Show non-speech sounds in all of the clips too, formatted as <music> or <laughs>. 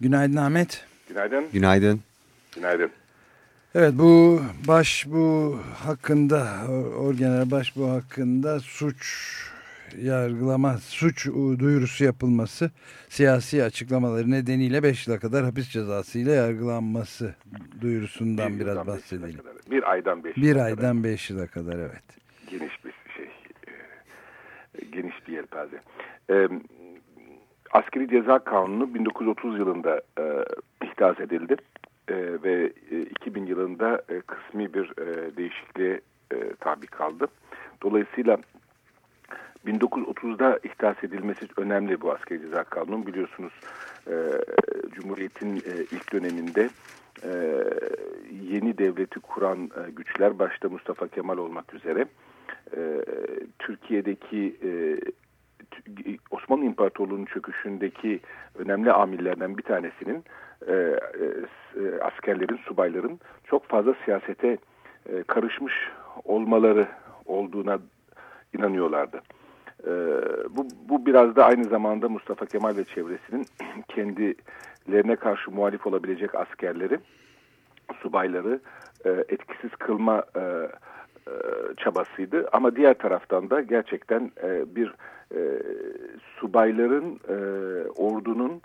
Günaydın Ahmet. Günaydın. Günaydın. Günaydın. Evet bu baş bu hakkında orgeneral baş bu hakkında suç yargılama suç duyurusu yapılması siyasi açıklamaları nedeniyle 5 yıla kadar hapis cezası ile yargılanması duyurusundan bir biraz bahsedelim. Bir aydan 5 Bir aydan 5 yıla kadar evet. Geniş bir şey. E, geniş bir yelpaze. E, askeri ceza kanunu 1930 yılında e, ihdas edildi. E, ve e, 2000 yılında e, kısmi bir e, değişikliğe e, tabi kaldı. Dolayısıyla 1930'da ihdas edilmesi önemli bu askeri ceza kanunu. Biliyorsunuz e, Cumhuriyet'in e, ilk döneminde e, yeni devleti kuran e, güçler başta Mustafa Kemal olmak üzere e, Türkiye'deki e, Osmanlı İmparatorluğu'nun çöküşündeki önemli amillerden bir tanesinin e, e, askerlerin, subayların çok fazla siyasete e, karışmış olmaları olduğuna inanıyorlardı. E, bu, bu biraz da aynı zamanda Mustafa Kemal ve çevresinin <clears throat> kendilerine karşı muhalif olabilecek askerleri, subayları e, etkisiz kılma e, e, çabasıydı. Ama diğer taraftan da gerçekten e, bir e, subayların, ordunun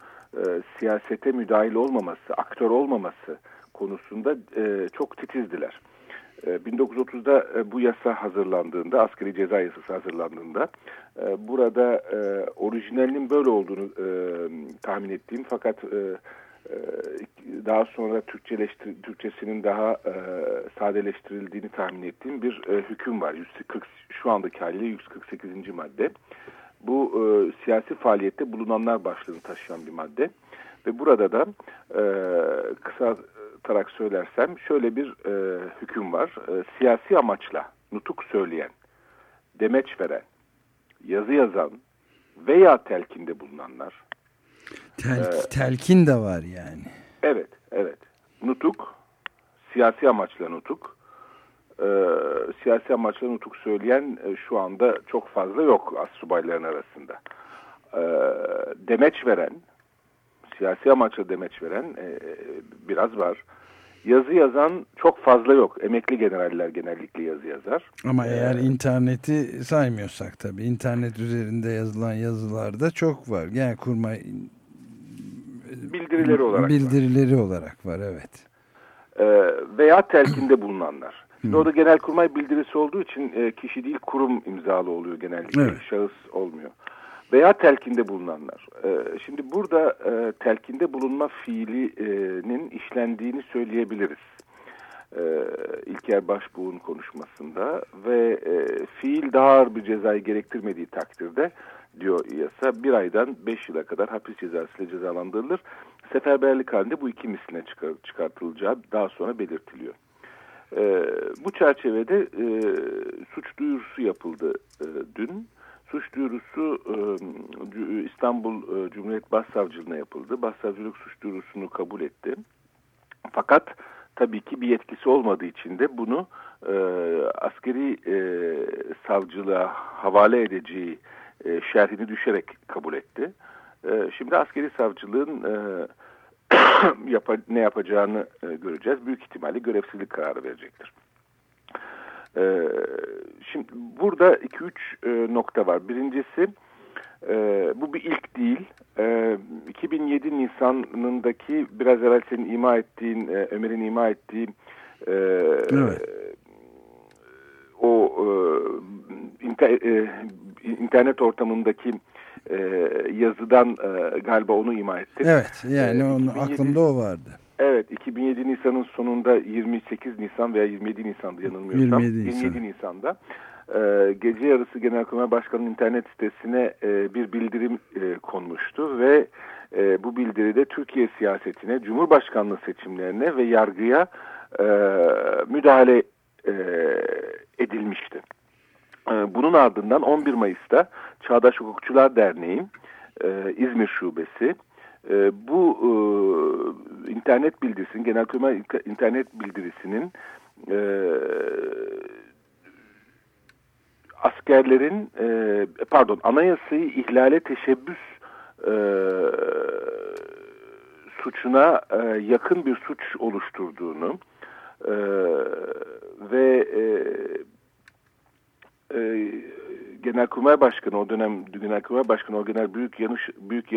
siyasete müdahil olmaması, aktör olmaması konusunda çok titizdiler. 1930'da e, bu yasa hazırlandığında, askeri ceza yasası hazırlandığında burada orijinalinin böyle olduğunu tahmin ettiğim fakat daha sonra Türkçeleştir Türkçesinin daha sadeleştirildiğini tahmin ettiğim bir hüküm var. 140, şu andaki haliyle 148. madde. Bu siyasi faaliyette bulunanlar başlığını taşıyan bir madde. Ve burada da kısa tarak söylersem şöyle bir e, hüküm var. E, siyasi amaçla nutuk söyleyen, demeç veren, yazı yazan veya telkinde bulunanlar. Tel, e, telkin de var yani. Evet, evet. Nutuk, siyasi amaçla nutuk. E, siyasi amaçla nutuk söyleyen e, şu anda çok fazla yok as subayların arasında. E, demeç veren, siyasi amaçla demeç veren e, biraz var. Yazı yazan çok fazla yok. Emekli generaller genellikle yazı yazar. Ama ee, eğer interneti saymıyorsak tabii. internet üzerinde yazılan yazılarda çok var. Yani kurmay bildirileri olarak bildirileri var. olarak var evet. Ee, veya telkinde bulunanlar. Şimdi o da genelkurmay bildirisi olduğu için e, kişi değil kurum imzalı oluyor genellikle. Evet. Şahıs olmuyor veya telkinde bulunanlar. Ee, şimdi burada e, telkinde bulunma fiilinin işlendiğini söyleyebiliriz. Ee, İlker Başbuğ'un konuşmasında ve e, fiil daha ağır bir cezayı gerektirmediği takdirde diyor yasa bir aydan beş yıla kadar hapis cezasıyla cezalandırılır. Seferberlik halinde bu iki misline çıkar, çıkartılacağı daha sonra belirtiliyor. Ee, bu çerçevede e, suç duyurusu yapıldı e, dün suç duyurusu İstanbul Cumhuriyet Başsavcılığına yapıldı. Başsavcılık suç duyurusunu kabul etti. Fakat tabii ki bir yetkisi olmadığı için de bunu askeri savcılığa havale edeceği şerhini düşerek kabul etti. Şimdi askeri savcılığın <coughs> ne yapacağını göreceğiz. Büyük ihtimalle görevsizlik kararı verecektir. E, şimdi burada 2-3 e, nokta var. Birincisi e, bu bir ilk değil. E, 2007 Nisan'ındaki biraz evvel senin ima ettiğin, e, Ömer'in ima ettiği e, evet. o e, inter, e, internet ortamındaki e, yazıdan e, galiba onu ima etti. Evet yani e, onun 2007, aklımda o vardı. Evet 2007 Nisan'ın sonunda 28 Nisan veya 27 Nisan'da yanılmıyorsam 27, Nisan. 27 Nisan'da e, gece yarısı Genelkurmay Başkanı'nın internet sitesine e, bir bildirim e, konmuştu ve e, bu bildiride Türkiye siyasetine, Cumhurbaşkanlığı seçimlerine ve yargıya e, müdahale e, edilmişti. E, bunun ardından 11 Mayıs'ta Çağdaş Hukukçular Derneği e, İzmir Şubesi e, bu e, internet bildirisinin, Genelkurmay internet bildirisinin e, askerlerin e, pardon anayasayı ihlale teşebbüs e, suçuna e, yakın bir suç oluşturduğunu e, ve e, e, Genelkurmay Başkanı o dönem Genelkurmay Başkanı o genel büyük yanış büyük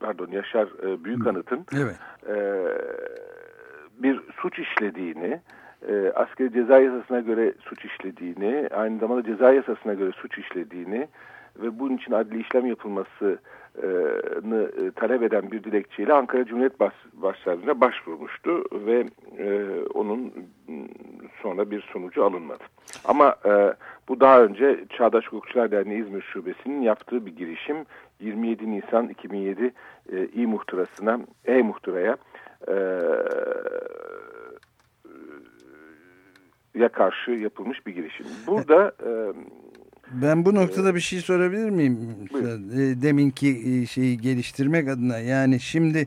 pardon Yaşar e, Büyük Anıt'ın evet. e, bir suç işlediğini e, askeri ceza yasasına göre suç işlediğini aynı zamanda ceza yasasına göre suç işlediğini ve bunun için adli işlem yapılmasını e, talep eden bir dilekçeyle Ankara Cumhuriyet Baş, Başsavcılığına başvurmuştu ve e, onun sonra bir sonucu alınmadı. Ama e, bu daha önce Çağdaş Hukukçular Derneği İzmir Şubesi'nin yaptığı bir girişim 27 Nisan 2007 e, İ muhtırasına, E muhtıraya e, ya karşı yapılmış bir girişim. Burada e, ben bu noktada bir şey sorabilir miyim? Buyurun. E, deminki e, şeyi geliştirmek adına yani şimdi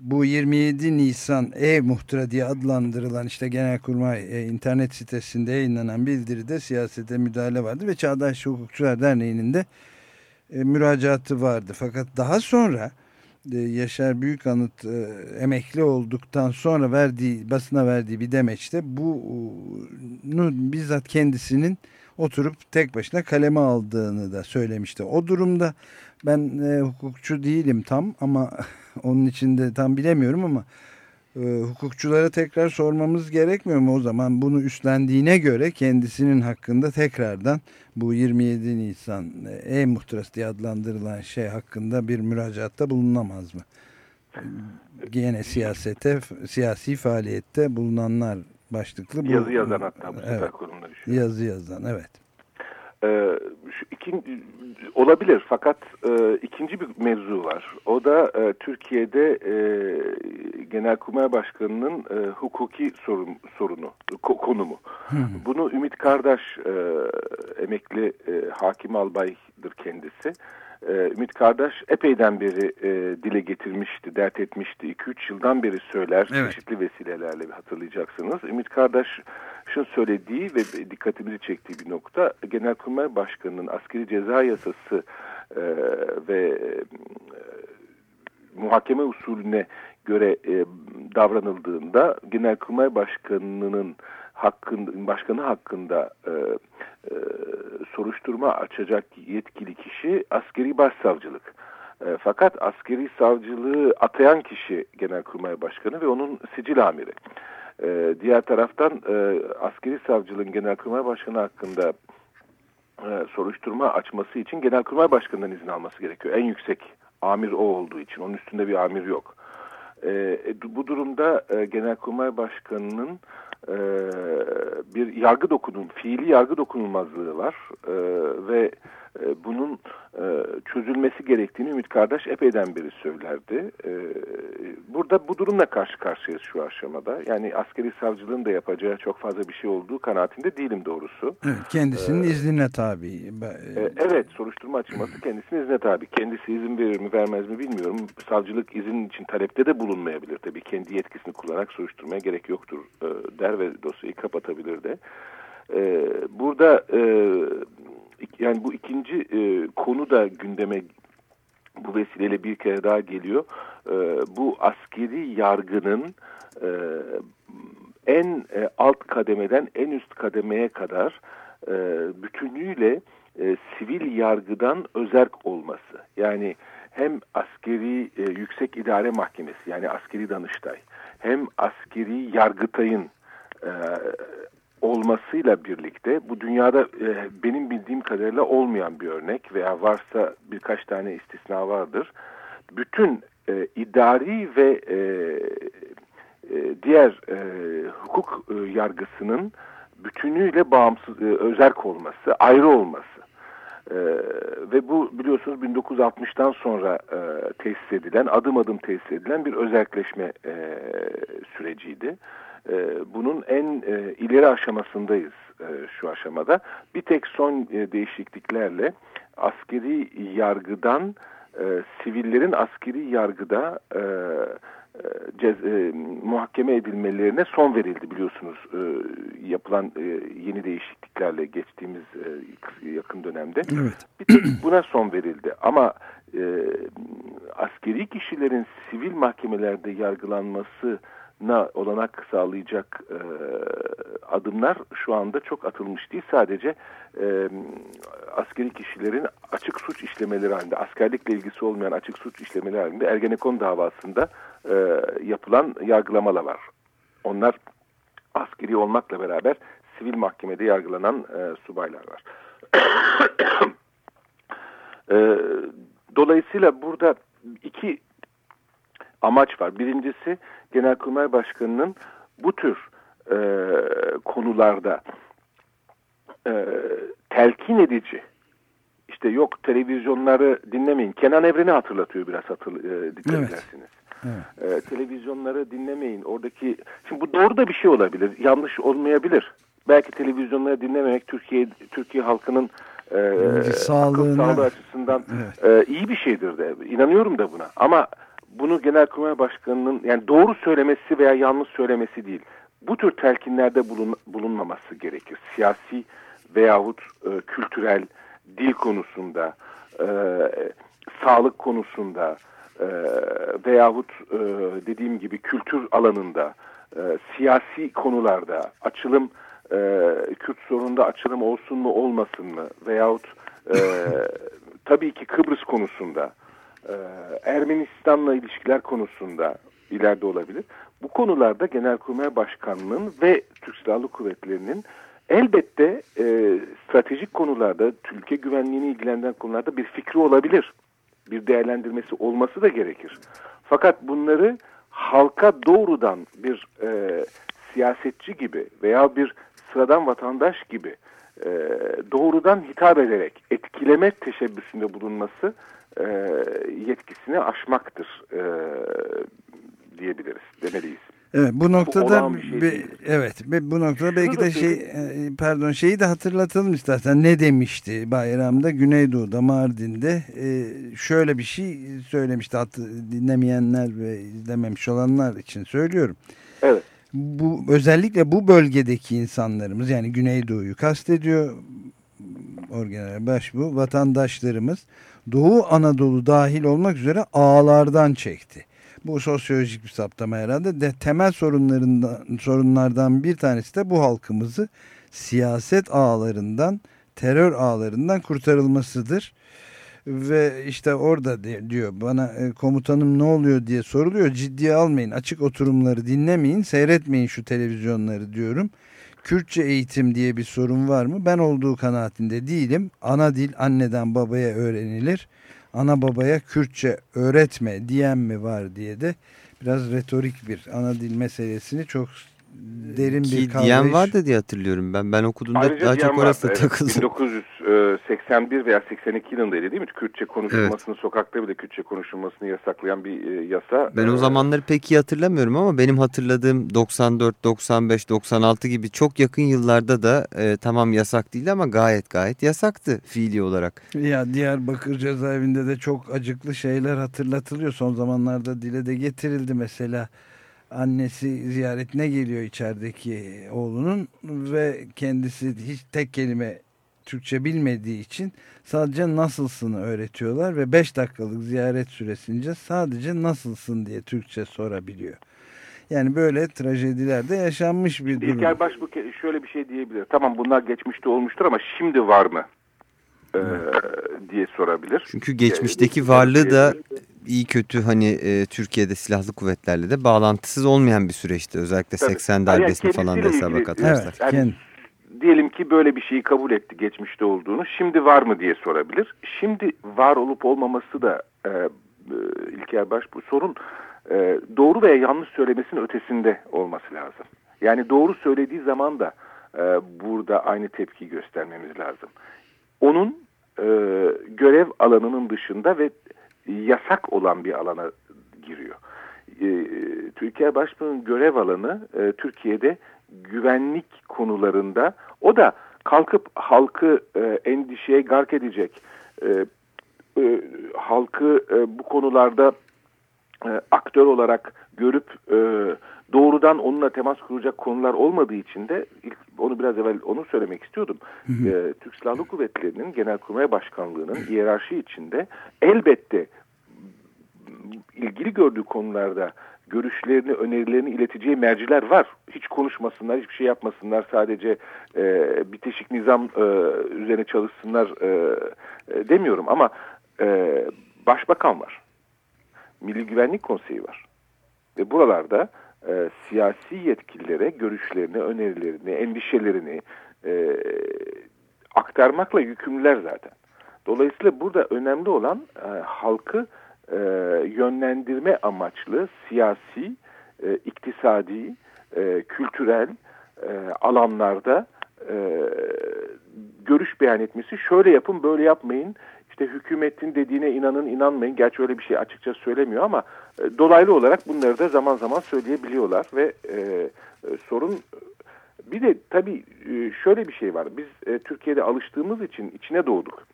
bu 27 Nisan E-Muhtıra diye adlandırılan işte Genelkurmay e, internet sitesinde yayınlanan bildiride siyasete müdahale vardı ve Çağdaş Hukukçular Derneği'nin de e, müracaatı vardı. Fakat daha sonra e, Yaşar Büyükanıt e, emekli olduktan sonra verdiği basına verdiği bir demeçte bunu bizzat kendisinin oturup tek başına kaleme aldığını da söylemişti. O durumda ben e, hukukçu değilim tam ama <laughs> onun için de tam bilemiyorum ama e, hukukçulara tekrar sormamız gerekmiyor mu o zaman bunu üstlendiğine göre kendisinin hakkında tekrardan bu 27 Nisan e, e-muhtırası diye adlandırılan şey hakkında bir müracaatta bulunamaz mı? Gene siyasete, siyasi faaliyette bulunanlar başlıklı. Bu, yazı yazan hatta bu evet, düşüyor. Yazı yazan evet. Ee, şu ikinci, olabilir fakat e, ikinci bir mevzu var. O da e, Türkiye'de e, Genelkurmay Başkanı'nın e, hukuki sorun, sorunu, ko, konumu. Hmm. Bunu Ümit Kardeş e, emekli e, hakim albaydır kendisi. E, Ümit Kardeş epeyden beri e, dile getirmişti, dert etmişti. 2-3 yıldan beri söyler evet. çeşitli vesilelerle hatırlayacaksınız. Ümit Kardeş'in söylediği ve dikkatimizi çektiği bir nokta Genelkurmay Başkanı'nın askeri ceza yasası e, ve e, muhakeme usulüne göre e, davranıldığında Genelkurmay Başkanı'nın hakkın, başkanı hakkında e, e, soruşturma açacak yetkili kişi askeri başsavcılık. E, fakat askeri savcılığı atayan kişi Genelkurmay Başkanı ve onun sicil amiri. E, diğer taraftan e, askeri savcılığın Genelkurmay Başkanı hakkında e, soruşturma açması için Genelkurmay Başkanı'ndan izin alması gerekiyor. En yüksek amir o olduğu için. Onun üstünde bir amir yok. E, e bu durumda e, Genelkurmay Başkanı'nın e, bir yargı dokunum, fiili yargı dokunulmazlığı var e, ve e, bunun e, çözülmesi gerektiğini Ümit Kardeş epeyden beri söylerdi. E, burada bu durumla karşı karşıyayız şu aşamada. Yani askeri savcılığın da yapacağı çok fazla bir şey olduğu kanaatinde değilim doğrusu. Evet, kendisinin ee, iznine tabi. E, evet, soruşturma açılması kendisinin iznine tabi. Kendisi izin verir mi vermez mi bilmiyorum. Savcılık izin için talepte de bulunmayabilir tabii. Kendi yetkisini kullanarak soruşturmaya gerek yoktur e, der ve dosyayı kapatabilir de. E, burada e, yani bu ikinci e, konu da gündeme bu vesileyle bir kere daha geliyor. E, bu askeri yargının e, en e, alt kademeden en üst kademeye kadar e, bütünlüğüyle e, sivil yargıdan özerk olması. Yani hem askeri e, yüksek idare mahkemesi yani askeri danıştay hem askeri yargıtayın e, olmasıyla birlikte bu dünyada e, benim bildiğim kadarıyla olmayan bir örnek veya varsa birkaç tane istisna vardır. Bütün e, idari ve e, e, diğer e, hukuk e, yargısının bütünüyle bağımsız, e, özerk olması, ayrı olması. Ee, ve bu biliyorsunuz 1960'tan sonra e, tesis edilen, adım adım tesis edilen bir özelleşme e, süreciydi. E, bunun en e, ileri aşamasındayız e, şu aşamada. Bir tek son e, değişikliklerle askeri yargıdan e, sivillerin askeri yargıda e, e cez, e, muhakeme edilmelerine son verildi biliyorsunuz e, yapılan e, yeni değişikliklerle geçtiğimiz e, yakın dönemde. Evet. Bir tek <clears throat> buna son verildi ama e, askeri kişilerin sivil mahkemelerde yargılanmasına olanak sağlayacak e, adımlar şu anda çok atılmış değil. Sadece e, askeri kişilerin açık suç işlemeleri halinde, askerlikle ilgisi olmayan açık suç işlemeleri halinde Ergenekon davasında e, yapılan yargılamalar var. Onlar askeri olmakla beraber sivil mahkemede yargılanan e, subaylar var. <coughs> e, dolayısıyla burada iki amaç var. Birincisi Genelkurmay Başkanı'nın bu tür e, konularda e, telkin edici işte yok televizyonları dinlemeyin. Kenan Evren'i hatırlatıyor biraz hatırl e, dikkat evet. edersiniz. Evet. E, televizyonları dinlemeyin. Oradaki şimdi bu doğru da bir şey olabilir. Yanlış olmayabilir. Belki televizyonları dinlememek Türkiye Türkiye halkının e, sağlığı açısından evet. e, iyi bir şeydir de. İnanıyorum da buna. Ama bunu Genelkurmay Başkanı'nın yani doğru söylemesi veya yanlış söylemesi değil. Bu tür telkinlerde bulun, bulunmaması gerekir. Siyasi veyahut e, kültürel dil konusunda, e, sağlık konusunda e, veyahut e, dediğim gibi kültür alanında, e, siyasi konularda açılım e, Kürt sorununda açılım olsun mu olmasın mı veyahut e, tabii ki Kıbrıs konusunda e, Ermenistan'la ilişkiler konusunda ileride olabilir. Bu konularda Genelkurmay Başkanlığı'nın ve Türk Silahlı Kuvvetleri'nin elbette e, stratejik konularda, ülke güvenliğini ilgilendiren konularda bir fikri olabilir. Bir değerlendirmesi olması da gerekir. Fakat bunları halka doğrudan bir e, siyasetçi gibi veya bir sıradan vatandaş gibi e, doğrudan hitap ederek etkileme teşebbüsünde bulunması e, yetkisini aşmaktır e, diyebiliriz, demeliyiz. Evet bu noktada bu şey be, evet bu noktada belki de şey e, pardon şeyi de hatırlatalım istersen. Ne demişti bayramda? Güneydoğu'da Mardin'de e, şöyle bir şey söylemişti dinlemeyenler ve izlememiş olanlar için söylüyorum. Evet. Bu özellikle bu bölgedeki insanlarımız yani Güneydoğu'yu kastediyor Orgeneral Başbu vatandaşlarımız Doğu Anadolu dahil olmak üzere ağlardan çekti. Bu sosyolojik bir saptama herhalde. De temel sorunlarından sorunlardan bir tanesi de bu halkımızı siyaset ağlarından terör ağlarından kurtarılmasıdır. Ve işte orada diyor bana e, komutanım ne oluyor? diye soruluyor. Ciddiye almayın açık oturumları dinlemeyin seyretmeyin şu televizyonları diyorum. Kürtçe eğitim diye bir sorun var mı? Ben olduğu kanaatinde değilim. Ana dil anneden babaya öğrenilir. Ana babaya Kürtçe öğretme diyen mi var diye de biraz retorik bir ana dil meselesini çok derin Ki bir kavrayış. diyen vardı diye hatırlıyorum ben. Ben okuduğumda Ayrıca daha çok orası evet, takıldı. 1981 veya 82 yılındaydı değil mi? Kürtçe konuşulmasını, evet. sokakta bile Kürtçe konuşulmasını yasaklayan bir e, yasa. Ben o zamanları pek iyi hatırlamıyorum ama benim hatırladığım 94, 95, 96 gibi çok yakın yıllarda da e, tamam yasak değil ama gayet gayet yasaktı fiili olarak. Ya Diyarbakır cezaevinde de çok acıklı şeyler hatırlatılıyor. Son zamanlarda dile de getirildi mesela annesi ziyaretine geliyor içerideki oğlunun ve kendisi hiç tek kelime Türkçe bilmediği için sadece nasılsını öğretiyorlar ve 5 dakikalık ziyaret süresince sadece nasılsın diye Türkçe sorabiliyor. Yani böyle trajedilerde yaşanmış bir durum. İlker Başbuğ şöyle bir şey diyebilir. Tamam bunlar geçmişte olmuştur ama şimdi var mı? Ee, diye sorabilir. Çünkü geçmişteki varlığı da iyi kötü hani e, Türkiye'de silahlı kuvvetlerle de bağlantısız olmayan bir süreçti. Özellikle Tabii. 80 darbesini yani falan da hesaba katarsak. Evet, yani, diyelim ki böyle bir şeyi kabul etti geçmişte olduğunu. Şimdi var mı diye sorabilir. Şimdi var olup olmaması da e, e, İlker Baş bu sorun e, doğru veya yanlış söylemesinin ötesinde olması lazım. Yani doğru söylediği zaman da e, burada aynı tepki göstermemiz lazım. Onun e, görev alanının dışında ve yasak olan bir alana giriyor. E, Türkiye Başbuğ'un görev alanı e, Türkiye'de güvenlik konularında o da kalkıp halkı e, endişeye gark edecek, e, e, halkı e, bu konularda e, aktör olarak görüp e, doğrudan onunla temas kuracak konular olmadığı için de ilk, onu biraz evvel onu söylemek istiyordum. Hı hı. E, Türk Silahlı Kuvvetleri'nin Genelkurmay Başkanlığı'nın hiyerarşi içinde elbette ilgili gördüğü konularda görüşlerini, önerilerini ileteceği merciler var. Hiç konuşmasınlar, hiçbir şey yapmasınlar. Sadece e, bitişik nizam e, üzerine çalışsınlar e, e, demiyorum. Ama e, başbakan var. Milli Güvenlik Konseyi var. Ve buralarda e, siyasi yetkililere görüşlerini, önerilerini, endişelerini e, aktarmakla yükümlüler zaten. Dolayısıyla burada önemli olan e, halkı e, yönlendirme amaçlı siyasi, e, iktisadi, e, kültürel e, alanlarda e, görüş beyan etmesi. Şöyle yapın, böyle yapmayın. İşte hükümetin dediğine inanın, inanmayın. Gerçi öyle bir şey açıkça söylemiyor ama e, dolaylı olarak bunları da zaman zaman söyleyebiliyorlar ve e, e, sorun bir de tabii e, şöyle bir şey var. Biz e, Türkiye'de alıştığımız için içine doğduk.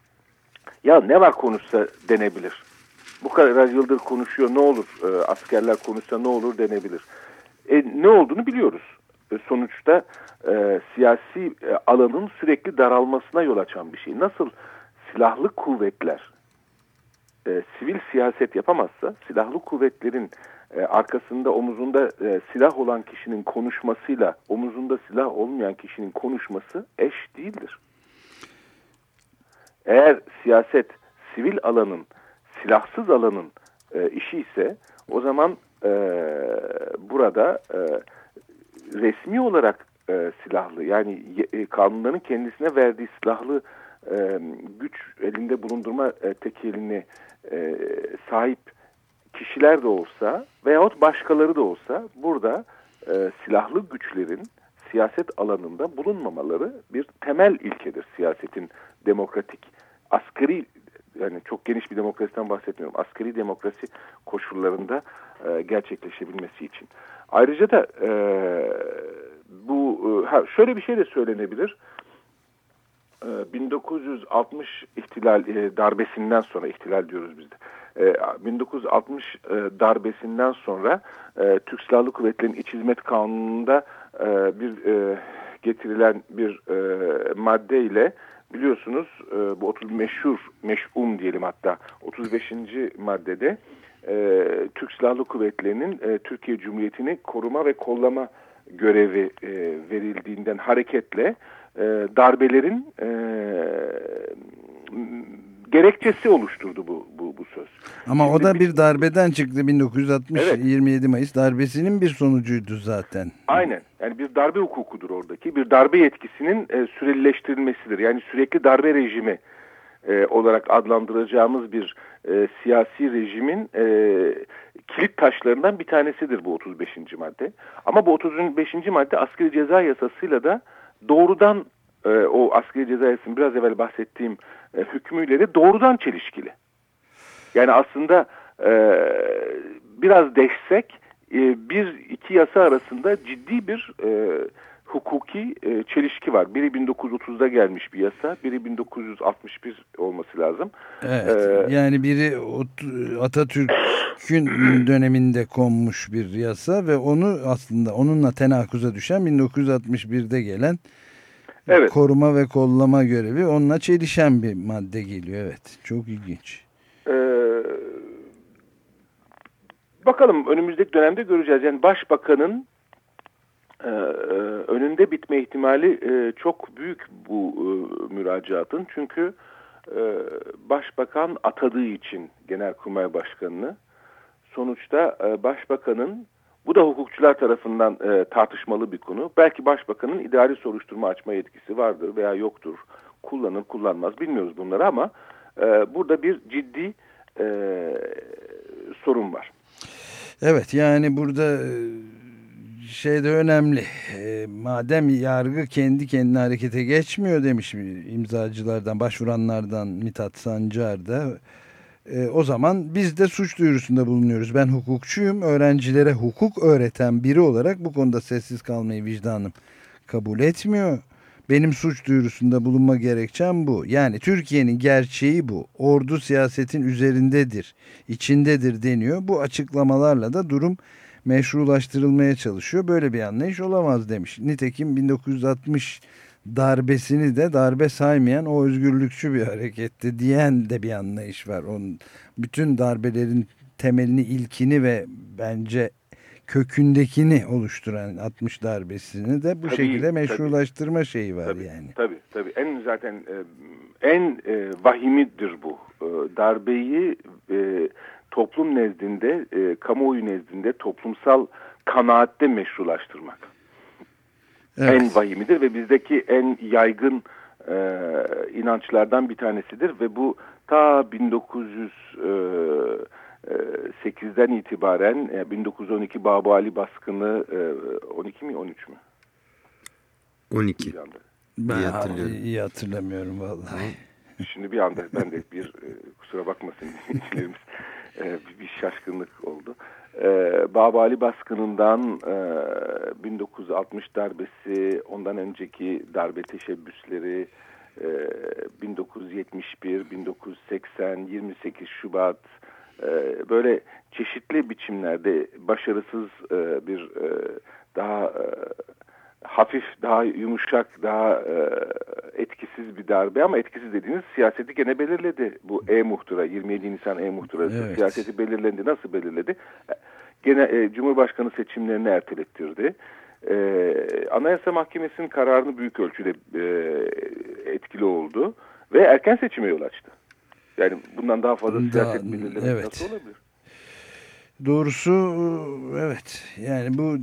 Ya ne var konuşsa denebilir. Bu kadar yıldır konuşuyor ne olur e, askerler konuşsa ne olur denebilir. E, ne olduğunu biliyoruz. E, sonuçta e, siyasi e, alanın sürekli daralmasına yol açan bir şey. Nasıl silahlı kuvvetler e, sivil siyaset yapamazsa silahlı kuvvetlerin e, arkasında omuzunda e, silah olan kişinin konuşmasıyla omuzunda silah olmayan kişinin konuşması eş değildir. Eğer siyaset sivil alanın silahsız alanın e, işi ise o zaman e, burada e, resmi olarak e, silahlı yani e, kanunların kendisine verdiği silahlı e, güç elinde bulundurma e, tekelini e, sahip kişiler de olsa veyahut başkaları da olsa burada e, silahlı güçlerin siyaset alanında bulunmamaları bir temel ilkedir siyasetin demokratik asgari yani çok geniş bir demokrasiden bahsetmiyorum. Askeri demokrasi koşullarında e, gerçekleşebilmesi için. Ayrıca da e, bu e, ha, şöyle bir şey de söylenebilir. 1960 e, ihtilal e, darbesinden sonra ihtilal diyoruz biz de. 1960 e, darbesinden sonra Türk Silahlı Kuvvetleri'nin İç Hizmet Kanunu'nda bir getirilen bir madde biliyorsunuz bu 30 meşhur meş'um diyelim hatta 35. maddede Türk Silahlı Kuvvetleri'nin Türkiye Cumhuriyeti'ni koruma ve kollama görevi verildiğinden hareketle e, darbelerin e, gerekçesi oluşturdu bu, bu, bu söz. Ama Şimdi o da bir darbeden çıktı 1960 evet. 27 Mayıs darbesinin bir sonucuydu zaten. Aynen yani bir darbe hukukudur oradaki bir darbe yetkisinin e, sürelileştirilmesidir yani sürekli darbe rejimi e, olarak adlandıracağımız bir e, siyasi rejimin e, kilit taşlarından bir tanesidir bu 35. madde. Ama bu 35. madde askeri ceza yasasıyla da doğrudan e, o askeri ceza yasasının biraz evvel bahsettiğim e, hükmüyle de doğrudan çelişkili. Yani aslında e, biraz deşsek e, bir iki yasa arasında ciddi bir e, hukuki e, çelişki var. Biri 1930'da gelmiş bir yasa, biri 1961 olması lazım. Evet, ee, yani biri Atatürk'ün <clears throat> döneminde konmuş bir yasa ve onu aslında onunla tenakuza düşen 1961'de gelen evet. koruma ve kollama görevi onunla çelişen bir madde geliyor. Evet, çok ilginç. Ee, bakalım önümüzdeki dönemde göreceğiz. Yani başbakanın e, önünde bitme ihtimali e, çok büyük bu e, müracaatın. Çünkü e, başbakan atadığı için genelkurmay başkanını sonuçta e, başbakanın bu da hukukçular tarafından e, tartışmalı bir konu. Belki başbakanın idari soruşturma açma yetkisi vardır veya yoktur. Kullanır kullanmaz bilmiyoruz bunları ama e, burada bir ciddi e, sorun var. Evet yani burada şey de önemli. E, madem yargı kendi kendine harekete geçmiyor demiş imzacılardan, başvuranlardan Mithat Sancar da. E, o zaman biz de suç duyurusunda bulunuyoruz. Ben hukukçuyum. Öğrencilere hukuk öğreten biri olarak bu konuda sessiz kalmayı vicdanım kabul etmiyor. Benim suç duyurusunda bulunma gerekçem bu. Yani Türkiye'nin gerçeği bu. Ordu siyasetin üzerindedir, içindedir deniyor. Bu açıklamalarla da durum meşrulaştırılmaya çalışıyor. Böyle bir anlayış olamaz demiş. Nitekim 1960 darbesini de darbe saymayan o özgürlükçü bir hareketti diyen de bir anlayış var. Onun bütün darbelerin temelini, ilkini ve bence kökündekini oluşturan 60 darbesini de bu tabii, şekilde meşrulaştırma tabii, şeyi var tabii, yani. Tabii tabii. En zaten e, en e, vahimidir bu. E, darbeyi toplum nezdinde, e, kamuoyu nezdinde toplumsal kanaatte meşrulaştırmak. Evet. En vahimidir ve bizdeki en yaygın e, inançlardan bir tanesidir ve bu ta 1908'den e, itibaren 1912 e, Babu Ali baskını 12 mi 13 mü? 12. Ben iyi hatırlıyorum. iyi hatırlamıyorum vallahi. Şimdi bir anda ben de bir kusura bakmasın <laughs> dinleyicilerimiz bir şaşkınlık oldu. Ee, Babali baskınından e, 1960 darbesi, ondan önceki darbe teşebbüsleri, e, 1971, 1980, 28 Şubat, e, böyle çeşitli biçimlerde başarısız e, bir e, daha e, hafif, daha yumuşak, daha e, etkisiz bir darbe ama etkisiz dediğiniz siyaseti gene belirledi. Bu E-Muhtıra, 27 Nisan E-Muhtırası evet. siyaseti belirlendi. Nasıl belirledi? Gene e, Cumhurbaşkanı seçimlerini ertelettirdi. E, Anayasa Mahkemesi'nin kararını büyük ölçüde e, etkili oldu ve erken seçime yol açtı. Yani bundan daha fazla daha, siyaset belirlemek evet. nasıl olabilir? Doğrusu evet yani bu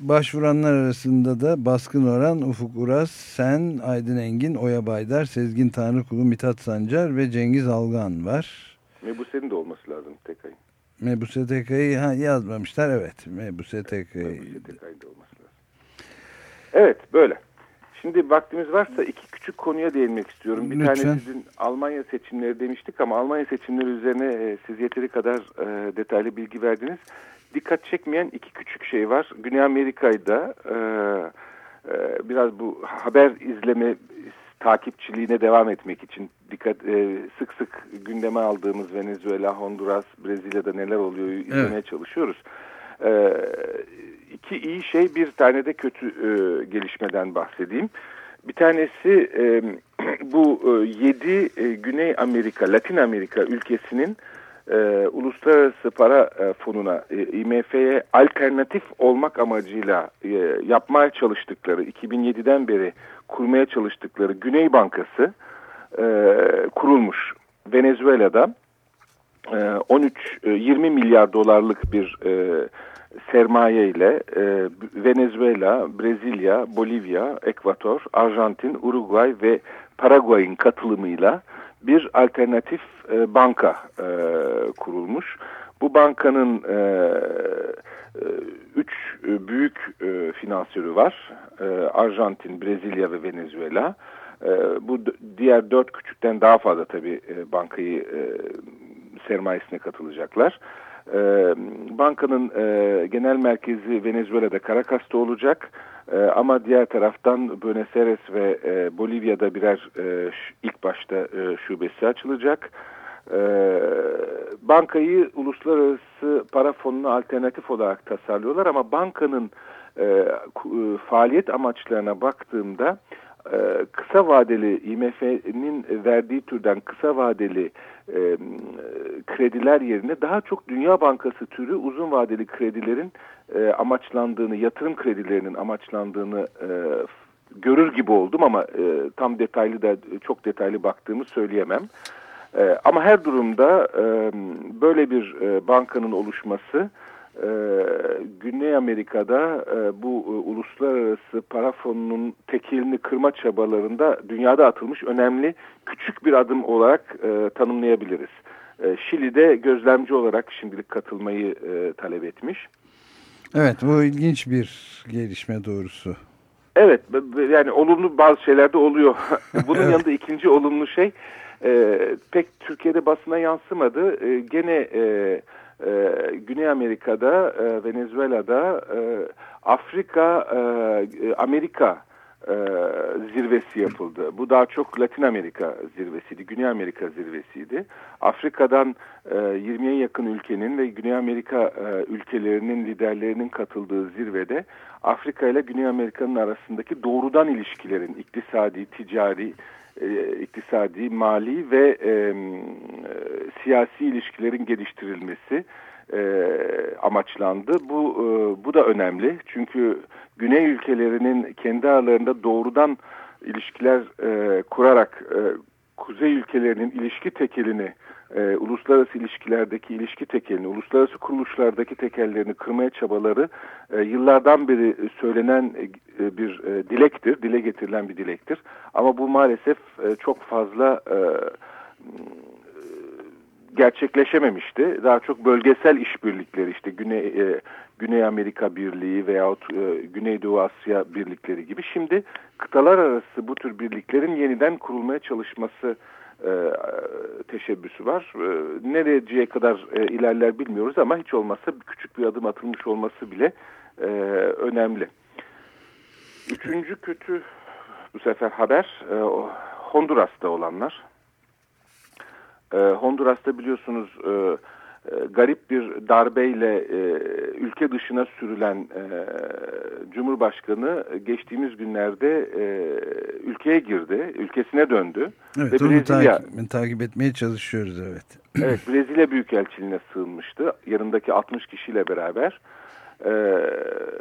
Başvuranlar arasında da baskın oran Ufuk Uras, Sen, Aydın Engin, Oya Baydar, Sezgin Tanrıkulu, Mithat Sancar ve Cengiz Algan var. Mebuse'nin de olması lazım Tekay. Mebuse Tekay'ı ha, yazmamışlar evet. Mebuse Tekay'ı. Mebuse Tekay'ın da olması lazım. Evet böyle. Şimdi vaktimiz varsa iki küçük konuya değinmek istiyorum. Bir Lütfen. tane sizin Almanya seçimleri demiştik ama Almanya seçimleri üzerine e, siz yeteri kadar e, detaylı bilgi verdiniz dikkat çekmeyen iki küçük şey var. Güney Amerika'da e, e, biraz bu haber izleme takipçiliğine devam etmek için dikkat e, sık sık gündeme aldığımız Venezuela, Honduras, Brezilya'da neler oluyor izlemeye evet. çalışıyoruz. E, iki iyi şey bir tane de kötü e, gelişmeden bahsedeyim. Bir tanesi e, <clears throat> bu e, yedi e, Güney Amerika, Latin Amerika ülkesinin e, Uluslararası Para e, Fonu'na, e, IMF'ye alternatif olmak amacıyla e, yapmaya çalıştıkları, 2007'den beri kurmaya çalıştıkları Güney Bankası e, kurulmuş. Venezuela'da e, 13-20 e, milyar dolarlık bir e, sermaye ile e, Venezuela, Brezilya, Bolivya, Ekvator, Arjantin, Uruguay ve Paraguay'ın katılımıyla bir alternatif e, banka e, kurulmuş. Bu bankanın e, e, üç e, büyük e, finansörü var. E, Arjantin, Brezilya ve Venezuela. E, bu diğer dört küçükten daha fazla tabii e, bankayı e, sermayesine katılacaklar. E, bankanın e, genel merkezi Venezuela'da Caracas'ta olacak. E, ama diğer taraftan Buenos Aires ve e, Bolivya'da birer e, ilk başta e, şubesi açılacak. E, bankayı uluslararası para fonuna alternatif olarak tasarlıyorlar ama bankanın e, e faaliyet amaçlarına baktığımda e, kısa vadeli IMF'nin verdiği türden kısa vadeli e, krediler yerine daha çok Dünya Bankası türü uzun vadeli kredilerin e, amaçlandığını, yatırım kredilerinin amaçlandığını e, görür gibi oldum ama e, tam detaylı da çok detaylı baktığımı söyleyemem. E, ama her durumda e, böyle bir e, bankanın oluşması e, Güney Amerika'da e, bu e, uluslararası para fonunun tekilini kırma çabalarında dünyada atılmış önemli küçük bir adım olarak e, tanımlayabiliriz. E, Şili'de gözlemci olarak şimdilik katılmayı e, talep etmiş. Evet bu ilginç bir gelişme doğrusu. Evet yani olumlu bazı şeyler de oluyor. <laughs> Bunun evet. yanında ikinci olumlu şey e, pek Türkiye'de basına yansımadı. E, gene e, e, Güney Amerika'da, e, Venezuela'da, e, Afrika, e, Amerika e, zirvesi yapıldı. Bu daha çok Latin Amerika zirvesiydi, Güney Amerika zirvesiydi. Afrika'dan e, 20'ye yakın ülkenin ve Güney Amerika e, ülkelerinin liderlerinin katıldığı zirvede Afrika ile Güney Amerika'nın arasındaki doğrudan ilişkilerin iktisadi, ticari, e, iktisadi, mali ve e, e, siyasi ilişkilerin geliştirilmesi e, amaçlandı. Bu e, bu da önemli çünkü Güney ülkelerinin kendi aralarında doğrudan ilişkiler e, kurarak e, Kuzey ülkelerinin ilişki tekelini, e, uluslararası ilişkilerdeki ilişki tekelini, uluslararası kuruluşlardaki tekellerini kırmaya çabaları e, yıllardan beri söylenen e, bir e, dilektir, dile getirilen bir dilektir. Ama bu maalesef e, çok fazla e, gerçekleşememişti. Daha çok bölgesel işbirlikleri işte Güney e, Güney Amerika Birliği veyahut e, Güneydoğu Asya birlikleri gibi. Şimdi kıtalar arası bu tür birliklerin yeniden kurulmaya çalışması e, teşebbüsü var. E, nereye kadar e, ilerler bilmiyoruz ama hiç olmazsa küçük bir adım atılmış olması bile e, önemli. Üçüncü kötü bu sefer haber e, Honduras'ta olanlar. E, Honduras'ta biliyorsunuz e, e, garip bir darbeyle e, ülke dışına sürülen e, Cumhurbaşkanı geçtiğimiz günlerde e, ülkeye girdi, ülkesine döndü. Evet, Ve onu Brezilya, takip, takip etmeye çalışıyoruz evet. Evet, Brezilya Büyükelçiliğine sığınmıştı yanındaki 60 kişiyle beraber. E,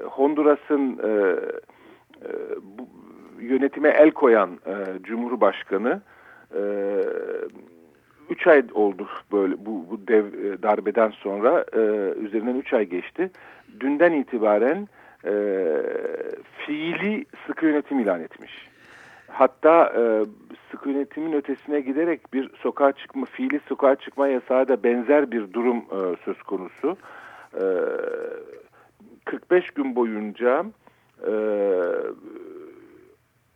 Honduras'ın e, e, bu, yönetime el koyan e, Cumhurbaşkanı e, 3 ay oldu böyle bu, bu dev e, darbeden sonra e, üzerinden 3 ay geçti. Dünden itibaren e, fiili sıkı yönetim ilan etmiş. Hatta e, sıkı yönetimin ötesine giderek bir sokağa çıkma, fiili sokağa çıkma yasağı da benzer bir durum e, söz konusu. E, 45 gün boyunca e,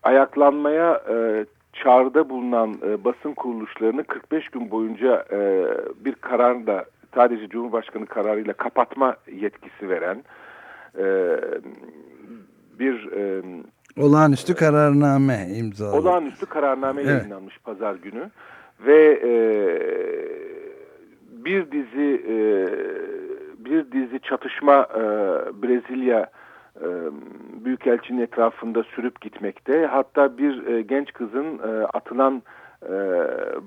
ayaklanmaya e, çağrıda bulunan e, basın kuruluşlarını 45 gün boyunca e, bir kararla sadece Cumhurbaşkanı kararıyla kapatma yetkisi veren e, bir e, olağanüstü kararname imzaladı. Olağanüstü kararname evet. yayınlanmış pazar günü ve e, bir dizi e, bir dizi çatışma e, Brezilya e, Büyükelçinin etrafında sürüp gitmekte. Hatta bir e, genç kızın e, atılan e,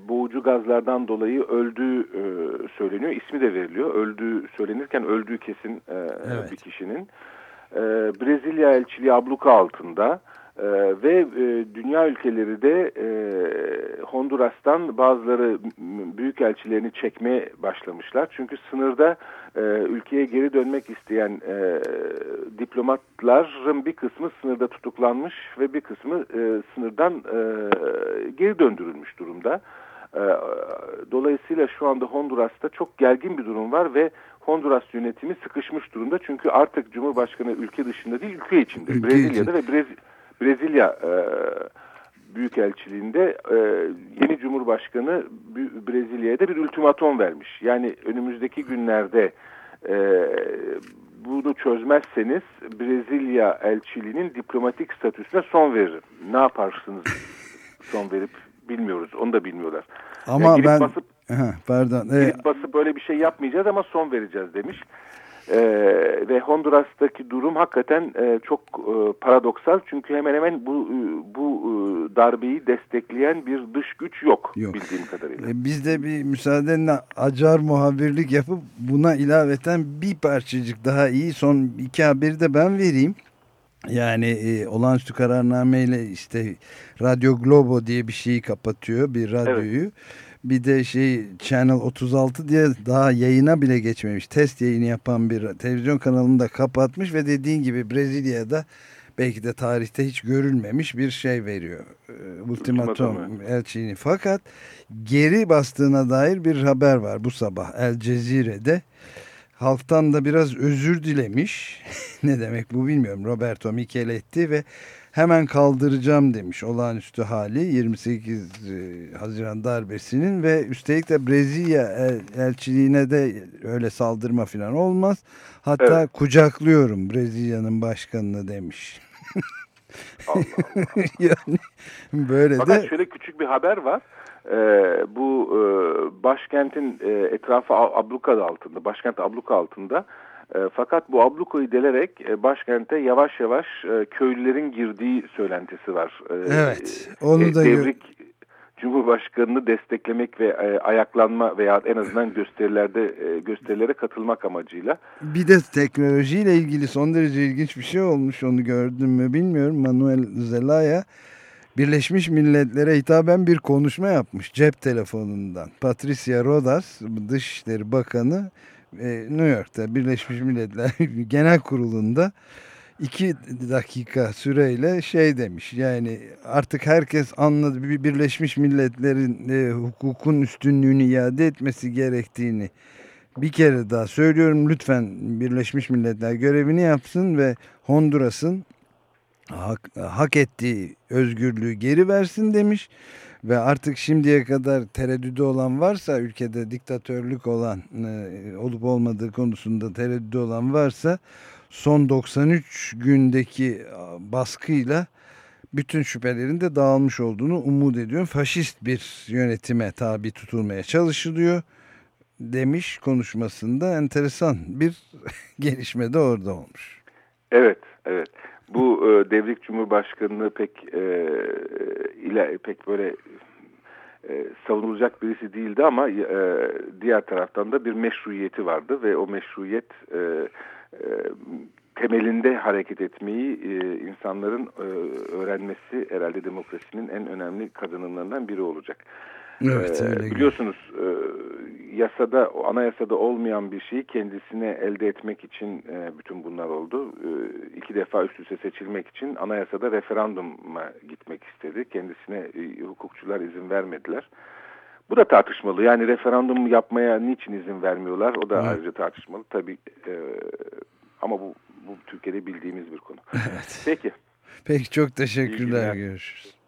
boğucu gazlardan dolayı öldüğü e, söyleniyor. İsmi de veriliyor. Öldüğü söylenirken öldüğü kesin e, evet. bir kişinin. E, Brezilya elçiliği abluka altında. Ee, ve e, dünya ülkeleri de e, Honduras'tan bazıları büyük elçilerini çekmeye başlamışlar. Çünkü sınırda e, ülkeye geri dönmek isteyen e, diplomatların bir kısmı sınırda tutuklanmış ve bir kısmı e, sınırdan e, geri döndürülmüş durumda. E, dolayısıyla şu anda Honduras'ta çok gergin bir durum var ve Honduras yönetimi sıkışmış durumda. Çünkü artık Cumhurbaşkanı ülke dışında değil ülke içinde. Brezilya'da ve Brezilya Brezilya e, Büyükelçiliğinde e, yeni Cumhurbaşkanı Brezilya'ya da bir ultimatom vermiş. Yani önümüzdeki günlerde e, bunu çözmezseniz Brezilya elçiliğinin diplomatik statüsüne son veririm. Ne yaparsınız <laughs> son verip bilmiyoruz. Onu da bilmiyorlar. Ama yani ben basıp, pardon. Girip basıp böyle bir şey yapmayacağız ama son vereceğiz demiş. E, ve Honduras'taki durum hakikaten e, çok e, paradoksal çünkü hemen hemen bu e, bu e, darbeyi destekleyen bir dış güç yok, yok. bildiğim kadarıyla. E, biz de bir müsaadenle acar muhabirlik yapıp buna ilaveten bir parçacık daha iyi son iki haberi de ben vereyim. Yani e, olağanüstü kararnameyle işte Radyo Globo diye bir şeyi kapatıyor bir radyoyu. Evet bir de şey Channel 36 diye daha yayına bile geçmemiş test yayını yapan bir televizyon kanalını da kapatmış ve dediğin gibi Brezilya'da belki de tarihte hiç görülmemiş bir şey veriyor. E, ultimatum elçiliğini. Fakat geri bastığına dair bir haber var bu sabah El Cezire'de. Halktan da biraz özür dilemiş. <laughs> ne demek bu bilmiyorum. Roberto Micheletti ve hemen kaldıracağım demiş olağanüstü hali 28 e, Haziran darbesinin ve üstelik de Brezilya el, elçiliğine de öyle saldırma falan olmaz. Hatta evet. kucaklıyorum Brezilya'nın başkanını demiş. <laughs> Allah Allah. <laughs> yani böyle Fakat de şöyle küçük bir haber var. Ee, bu e, başkentin e, etrafı abluka altında, başkent abluka altında e, fakat bu ablukoyu delerek e, başkente yavaş yavaş e, köylülerin girdiği söylentisi var. Evet. Onu da devrik Cumhurbaşkanı'nı desteklemek ve e, ayaklanma veya en azından gösterilerde e, gösterilere katılmak amacıyla. Bir de teknolojiyle ilgili son derece ilginç bir şey olmuş onu gördüm mü bilmiyorum. Manuel Zelaya Birleşmiş Milletler'e hitaben bir konuşma yapmış cep telefonundan. Patricia Rodas Dışişleri Bakanı e, New York'ta Birleşmiş Milletler <laughs> Genel Kurulu'nda iki dakika süreyle şey demiş. Yani artık herkes anladı bir Birleşmiş Milletler'in e, hukukun üstünlüğünü iade etmesi gerektiğini bir kere daha söylüyorum. Lütfen Birleşmiş Milletler görevini yapsın ve Honduras'ın hak, hak ettiği özgürlüğü geri versin demiş ve artık şimdiye kadar tereddüdü olan varsa ülkede diktatörlük olan e, olup olmadığı konusunda tereddüdü olan varsa son 93 gündeki baskıyla bütün şüphelerin de dağılmış olduğunu umut ediyorum. Faşist bir yönetime tabi tutulmaya çalışılıyor demiş konuşmasında enteresan bir <laughs> gelişme de orada olmuş. Evet, evet. Bu e, devrik cumhurbaşkanlığı pek e, ile pek böyle e, savunulacak birisi değildi ama e, diğer taraftan da bir meşruiyeti vardı ve o meşruiyet e, e, temelinde hareket etmeyi e, insanların e, öğrenmesi herhalde demokrasinin en önemli kazanımlarından biri olacak. Evet, öyle biliyorsunuz e, yasada, anayasada olmayan bir şeyi kendisine elde etmek için e, bütün bunlar oldu. E, iki defa üst üste seçilmek için anayasada referanduma gitmek istedi. Kendisine e, hukukçular izin vermediler. Bu da tartışmalı. Yani referandum yapmaya niçin izin vermiyorlar? O da evet. ayrıca tartışmalı. Tabii e, ama bu, bu Türkiye'de bildiğimiz bir konu. <laughs> Evet. Peki. Peki çok teşekkürler. Görüşürüz.